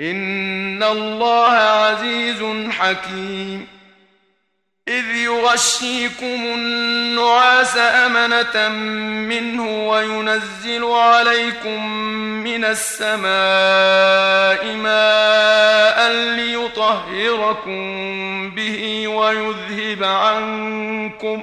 ان الله عزيز حكيم اذ يغشيكم النعاس امنه منه وينزل عليكم من السماء ماء ليطهركم به ويذهب عنكم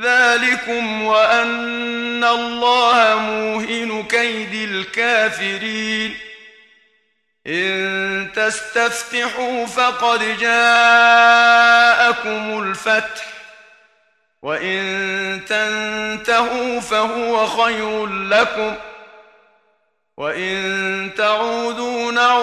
ذلكم وأن الله موهن كيد الكافرين إن تستفتحوا فقد جاءكم الفتح وإن تنتهوا فهو خير لكم وإن تعودوا